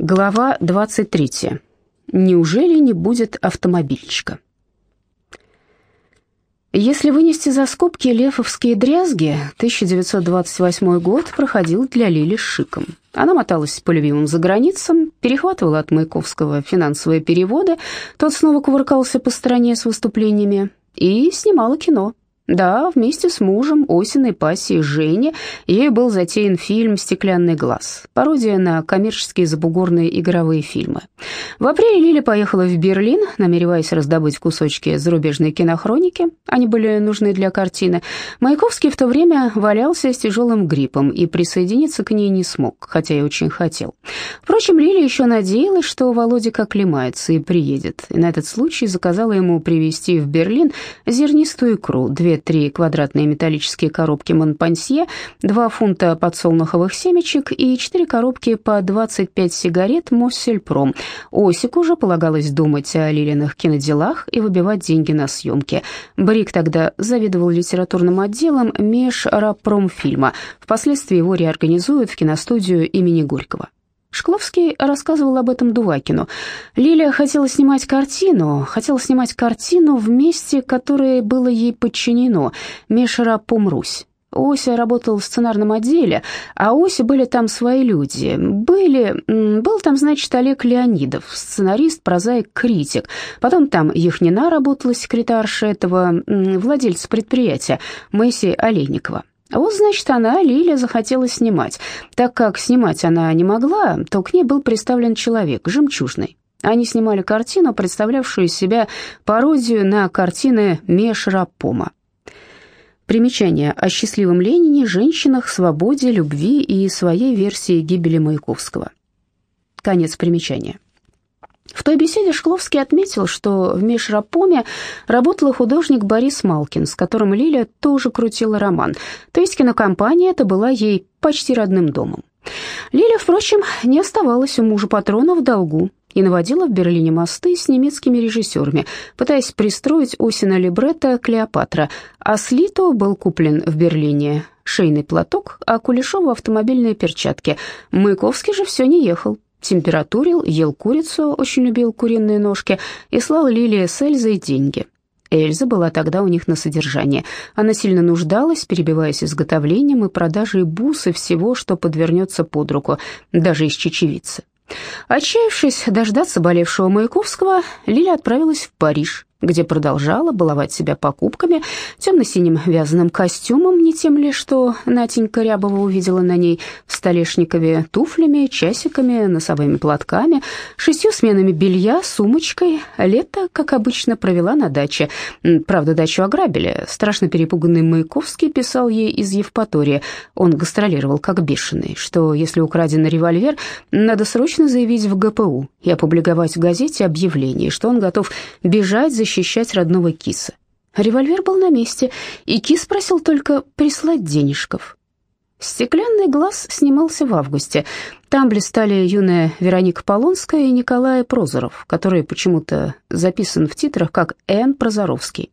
Глава 23. Неужели не будет автомобильчика? Если вынести за скобки лефовские дрязги, 1928 год проходил для Лили шиком. Она моталась по любимым заграницам, перехватывала от Маяковского финансовые переводы, тот снова кувыркался по стране с выступлениями и снимала кино. Да, вместе с мужем, Осиной пассией Жене, ей был затеян фильм «Стеклянный глаз», пародия на коммерческие забугорные игровые фильмы. В апреле Лили поехала в Берлин, намереваясь раздобыть кусочки зарубежной кинохроники, они были нужны для картины. Маяковский в то время валялся с тяжелым гриппом и присоединиться к ней не смог, хотя и очень хотел. Впрочем, Лили еще надеялась, что Володя оклемается и приедет, и на этот случай заказала ему привезти в Берлин зернистую икру, две три квадратные металлические коробки Монпансье, 2 фунта подсолнуховых семечек и 4 коробки по 25 сигарет Моссельпром. Осику уже полагалось думать о Лилиных киноделах и выбивать деньги на съемки. Брик тогда заведовал литературным отделом Межрапромфильма. Впоследствии его реорганизуют в киностудию имени Горького. Шкловский рассказывал об этом Дувакину. Лилия хотела снимать картину, хотела снимать картину в месте, которое было ей подчинено, Мешера Помрусь. Ося работал в сценарном отделе, а у Оси были там свои люди. Были, был там, значит, Олег Леонидов, сценарист, прозаик, критик. Потом там Яхнина работала секретарша этого владельца предприятия, Мэйси Олейникова. А вот, значит, она, Лиля, захотела снимать. Так как снимать она не могла, то к ней был представлен человек, жемчужный. Они снимали картину, представлявшую из себя пародию на картины Мешрапома. Примечание о счастливом Ленине, женщинах, свободе, любви и своей версии гибели Маяковского. Конец примечания. В той беседе Шкловский отметил, что в Межрапоме работал художник Борис Малкин, с которым Лиля тоже крутила роман, то есть кинокомпания это была ей почти родным домом. Лиля, впрочем, не оставалась у мужа патрона в долгу и наводила в Берлине мосты с немецкими режиссерами, пытаясь пристроить Осина либретто «Клеопатра», а Слиту был куплен в Берлине шейный платок, а Кулешову автомобильные перчатки. Маяковский же все не ехал. Температурил, ел курицу, очень любил куриные ножки и слал Лилии с Эльзой деньги. Эльза была тогда у них на содержании. Она сильно нуждалась, перебиваясь изготовлением и продажей бус и всего, что подвернется под руку, даже из чечевицы. Отчаявшись дождаться болевшего Маяковского, Лиля отправилась в Париж, где продолжала баловать себя покупками, темно-синим вязаным костюмом, не тем ли, что Натенька Рябова увидела на ней в Столешникове, туфлями, часиками, носовыми платками, шестью сменами белья, сумочкой. Лето, как обычно, провела на даче. Правда, дачу ограбили. Страшно перепуганный Маяковский писал ей из Евпатории. Он гастролировал как бешеный, что если украденный револьвер, надо срочно заявить в ГПУ и опубликовать в газете объявление, что он готов бежать, защищать родного киса. Револьвер был на месте, и кис просил только прислать денежков. «Стеклянный глаз» снимался в августе. Там блистали юная Вероника Полонская и Николай Прозоров, который почему-то записан в титрах как Н. Прозоровский.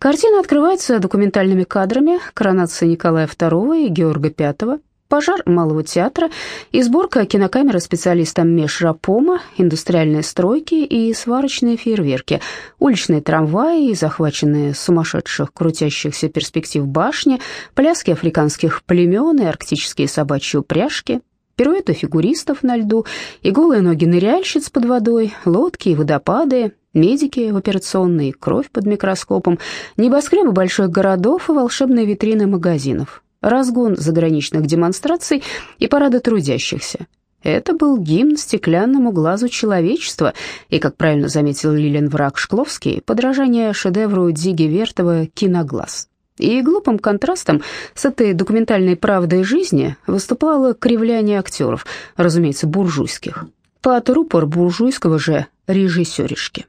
Картина открывается документальными кадрами коронации Николая II и Георга V, пожар Малого театра и сборка кинокамеры специалистам Межрапома, индустриальные стройки и сварочные фейерверки, уличные трамваи захваченные сумасшедших крутящихся перспектив башни, пляски африканских племен и арктические собачьи упряжки, пируэты фигуристов на льду и голые ноги ныряльщиц под водой, лодки и водопады, медики в операционной, кровь под микроскопом, небоскребы больших городов и волшебные витрины магазинов, разгон заграничных демонстраций и парада трудящихся. Это был гимн стеклянному глазу человечества, и, как правильно заметил Лилин Враг Шкловский, подражание шедевру Диги Вертова «Киноглаз». И глупым контрастом с этой документальной правдой жизни выступало кривляние актеров, разумеется, буржуйских, под буржуйского же режиссеришки.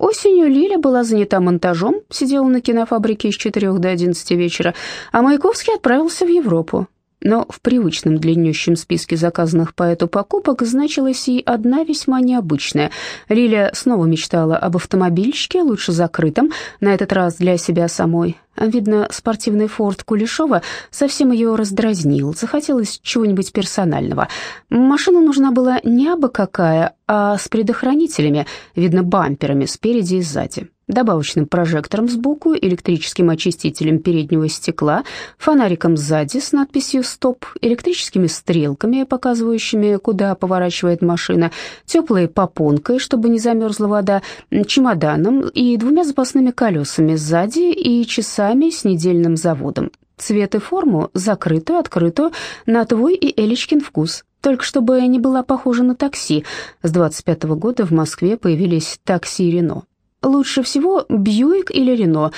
Осенью Лиля была занята монтажом, сидела на кинофабрике с 4 до 11 вечера, а Маяковский отправился в Европу. Но в привычном длиннющем списке заказанных по эту покупок значилась и одна весьма необычная. Лиля снова мечтала об автомобильчике, лучше закрытом, на этот раз для себя самой. Видно, спортивный форт Кулешова совсем ее раздразнил, захотелось чего-нибудь персонального. Машина нужна была не абы какая, а с предохранителями, видно, бамперами спереди и сзади добавочным прожектором сбоку, электрическим очистителем переднего стекла, фонариком сзади с надписью «Стоп», электрическими стрелками, показывающими, куда поворачивает машина, теплой попонкой, чтобы не замерзла вода, чемоданом и двумя запасными колесами сзади и часами с недельным заводом. Цвет и форму закрытую, открытую, на твой и Элечкин вкус. Только чтобы не была похожа на такси. С 25 -го года в Москве появились такси «Рено». Лучше всего Бьюик или Рено,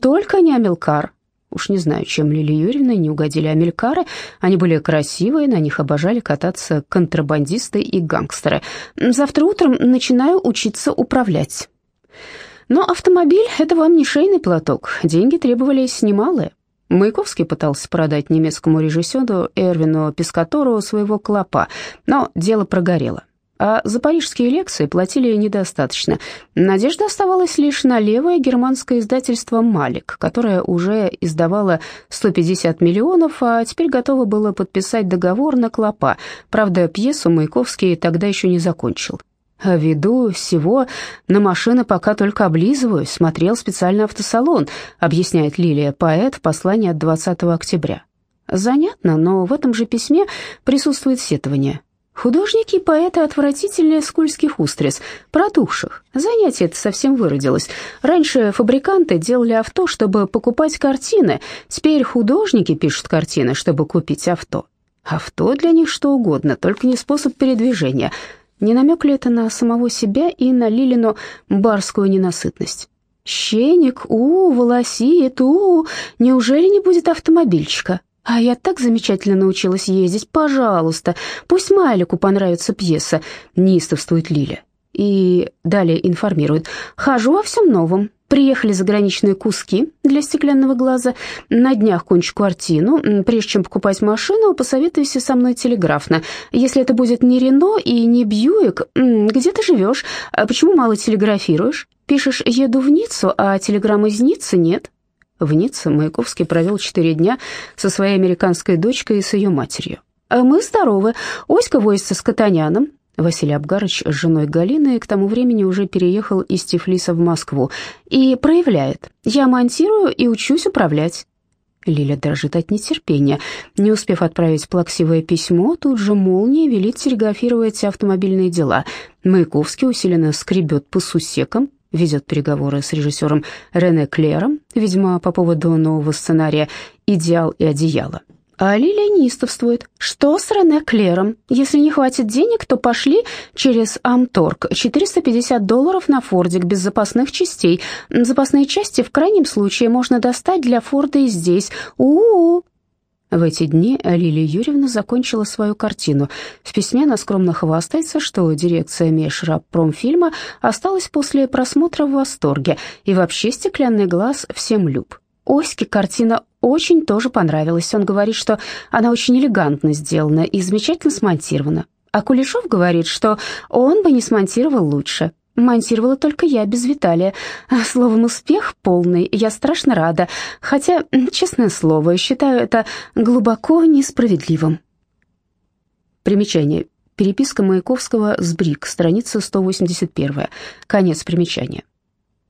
только не Амелкар. Уж не знаю, чем Лили Юрьевна не угодили Амелькары. Они были красивые, на них обожали кататься контрабандисты и гангстеры. Завтра утром начинаю учиться управлять. Но автомобиль — это вам не шейный платок, деньги требовались немалые. Маяковский пытался продать немецкому режиссеру Эрвину Пескатору своего клопа, но дело прогорело а за парижские лекции платили недостаточно. Надежда оставалась лишь на левое германское издательство «Малик», которое уже издавало 150 миллионов, а теперь готово было подписать договор на клопа. Правда, пьесу Маяковский тогда еще не закончил. А ввиду всего на машины пока только облизываюсь, смотрел специальный автосалон, объясняет Лилия, поэт в послании от 20 октября. Занятно, но в этом же письме присутствует сетование. Художники и поэты отвратительнее скользких устриц, протухших. Занятие это совсем выродилось. Раньше фабриканты делали авто, чтобы покупать картины. Теперь художники пишут картины, чтобы купить авто. Авто для них что угодно, только не способ передвижения. Не намек ли это на самого себя и на Лилину барскую ненасытность? «Щеник, у, волосит, у, неужели не будет автомобильчика?» «А я так замечательно научилась ездить, пожалуйста, пусть Майлику понравится пьеса», — неистовствует Лиля. И далее информирует. «Хожу во всем новом. Приехали заграничные куски для стеклянного глаза. На днях кончу картину. Прежде чем покупать машину, посоветуйся со мной телеграфно. Если это будет не Рено и не Бьюик, где ты живешь? А почему мало телеграфируешь? Пишешь «еду в Ниццу», а телеграммы из Ниццы нет. В Ницце Маяковский провел четыре дня со своей американской дочкой и с ее матерью. «А «Мы здоровы. Оська возится с Катаняном». Василий Абгарович с женой Галиной к тому времени уже переехал из Тифлиса в Москву и проявляет. «Я монтирую и учусь управлять». Лиля дрожит от нетерпения. Не успев отправить плаксивое письмо, тут же молния велит телеграфировать автомобильные дела. Маяковский усиленно скребет по сусекам, ведет переговоры с режиссером Рене Клером, видимо, по поводу нового сценария «Идеал и одеяло». А Лилия неистовствует. Что с Рене Клером? Если не хватит денег, то пошли через Амторг. 450 долларов на Фордик без запасных частей. Запасные части в крайнем случае можно достать для Форда и здесь. У-у-у. В эти дни Лилия Юрьевна закончила свою картину. В письме она скромно хвастается, что дирекция Межрабпромфильма осталась после просмотра в восторге, и вообще «Стеклянный глаз» всем люб. Оське картина очень тоже понравилась. Он говорит, что она очень элегантно сделана и замечательно смонтирована. А Кулешов говорит, что он бы не смонтировал лучше. Монтировала только я, без Виталия. А, словом, успех полный, я страшно рада. Хотя, честное слово, считаю это глубоко несправедливым. Примечание. Переписка Маяковского с Брик, страница 181. Конец примечания.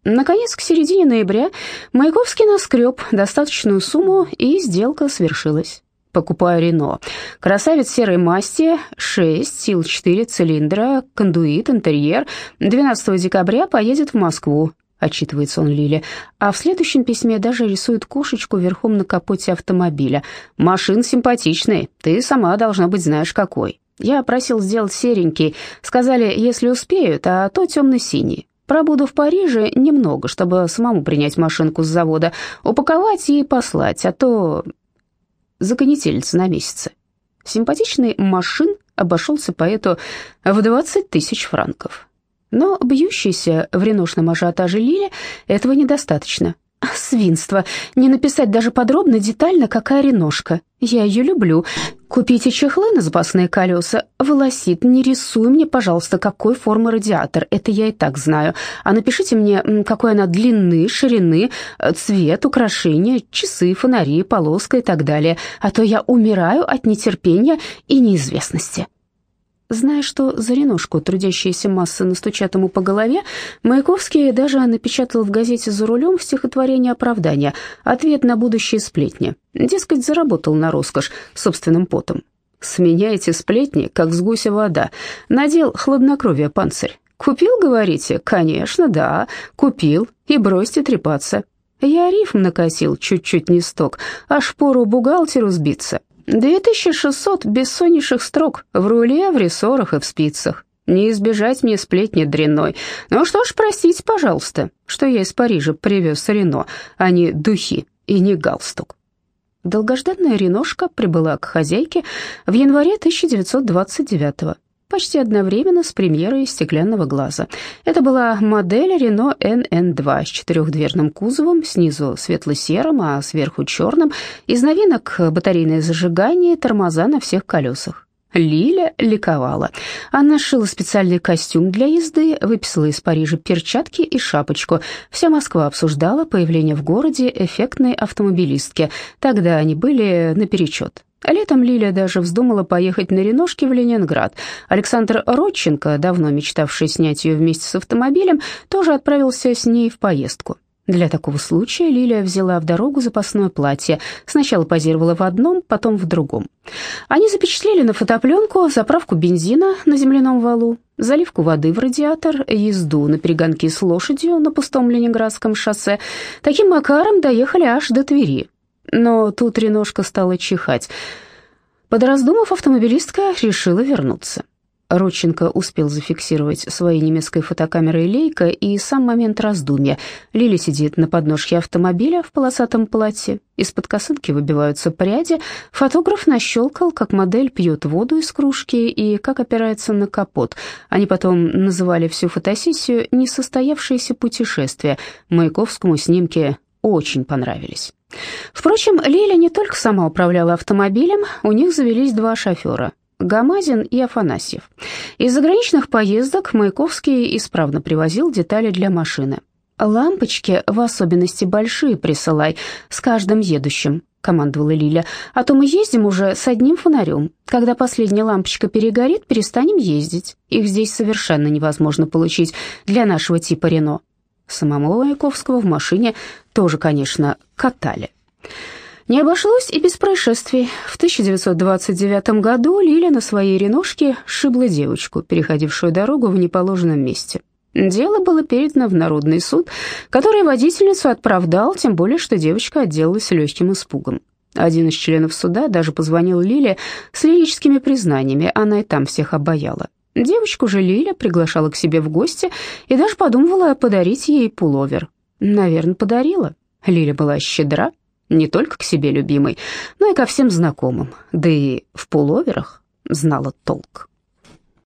Наконец, к середине ноября Маяковский наскреб достаточную сумму, и сделка свершилась. Покупаю Рено. Красавец серой масти, 6, сил 4 цилиндра, кондуит, интерьер. 12 декабря поедет в Москву, отчитывается он Лиле. А в следующем письме даже рисует кошечку верхом на капоте автомобиля. Машин симпатичный, ты сама должна быть знаешь какой. Я просил сделать серенький. Сказали, если успеют, а то темно-синий. Пробуду в Париже немного, чтобы самому принять машинку с завода, упаковать и послать, а то законетелится на месяцы. Симпатичный машин обошелся поэту в 20 тысяч франков. Но бьющийся в реношном ажиотаже Лиле этого недостаточно. Свинство. Не написать даже подробно, детально, какая реношка. Я ее люблю. Купите чехлы на запасные колеса. Волосит, не рисуй мне, пожалуйста, какой формы радиатор. Это я и так знаю. А напишите мне, какой она длины, ширины, цвет, украшения, часы, фонари, полоска и так далее. А то я умираю от нетерпения и неизвестности. Зная, что за реношку трудящиеся массы настучат ему по голове, Маяковский даже напечатал в газете «За рулем» стихотворение оправдания, ответ на будущие сплетни. Дескать, заработал на роскошь собственным потом. «Сменяйте сплетни, как с гуся вода. Надел хладнокровие панцирь. Купил, говорите? Конечно, да, купил. И бросьте трепаться. Я рифм накосил, чуть-чуть не сток, а шпору бухгалтеру сбиться. 2600 бессоннейших строк в руле, в рессорах и в спицах. Не избежать мне сплетни дрянной. Ну что ж, простите, пожалуйста, что я из Парижа привез Рено, а не духи и не галстук. Долгожданная Реношка прибыла к хозяйке в январе 1929 года почти одновременно с премьерой «Стеклянного глаза». Это была модель Renault NN2 с четырехдверным кузовом, снизу светло-серым, а сверху черным. Из новинок батарейное зажигание тормоза на всех колесах. Лиля ликовала. Она шила специальный костюм для езды, выписала из Парижа перчатки и шапочку. Вся Москва обсуждала появление в городе эффектной автомобилистки. Тогда они были наперечет. Летом Лилия даже вздумала поехать на Реношке в Ленинград. Александр Родченко, давно мечтавший снять ее вместе с автомобилем, тоже отправился с ней в поездку. Для такого случая Лилия взяла в дорогу запасное платье. Сначала позировала в одном, потом в другом. Они запечатлели на фотопленку заправку бензина на земляном валу, заливку воды в радиатор, езду на перегонки с лошадью на пустом ленинградском шоссе. Таким макаром доехали аж до Твери. Но тут Реношка стала чихать. Подраздумав, автомобилистка решила вернуться. Родченко успел зафиксировать своей немецкой фотокамерой лейка и сам момент раздумья. Лили сидит на подножке автомобиля в полосатом платье, из-под косынки выбиваются пряди, фотограф нащелкал, как модель пьет воду из кружки и как опирается на капот. Они потом называли всю фотосессию «несостоявшееся путешествие». Маяковскому снимки очень понравились. Впрочем, Лиля не только сама управляла автомобилем, у них завелись два шофера – Гамазин и Афанасьев. Из заграничных поездок Маяковский исправно привозил детали для машины. «Лампочки, в особенности большие, присылай, с каждым едущим», — командовала Лиля. «А то мы ездим уже с одним фонарем. Когда последняя лампочка перегорит, перестанем ездить. Их здесь совершенно невозможно получить для нашего типа Рено». Самого Маяковского в машине тоже, конечно, катали. Не обошлось и без происшествий. В 1929 году Лиля на своей реношке шибла девочку, переходившую дорогу в неположенном месте. Дело было передано в Народный суд, который водительницу оправдал, тем более, что девочка отделалась легким испугом. Один из членов суда даже позвонил Лиле с лирическими признаниями, она и там всех обаяла. Девочку же Лиля приглашала к себе в гости и даже подумывала подарить ей пуловер. Наверное, подарила. Лиля была щедра, не только к себе любимой, но и ко всем знакомым, да и в пуловерах знала толк.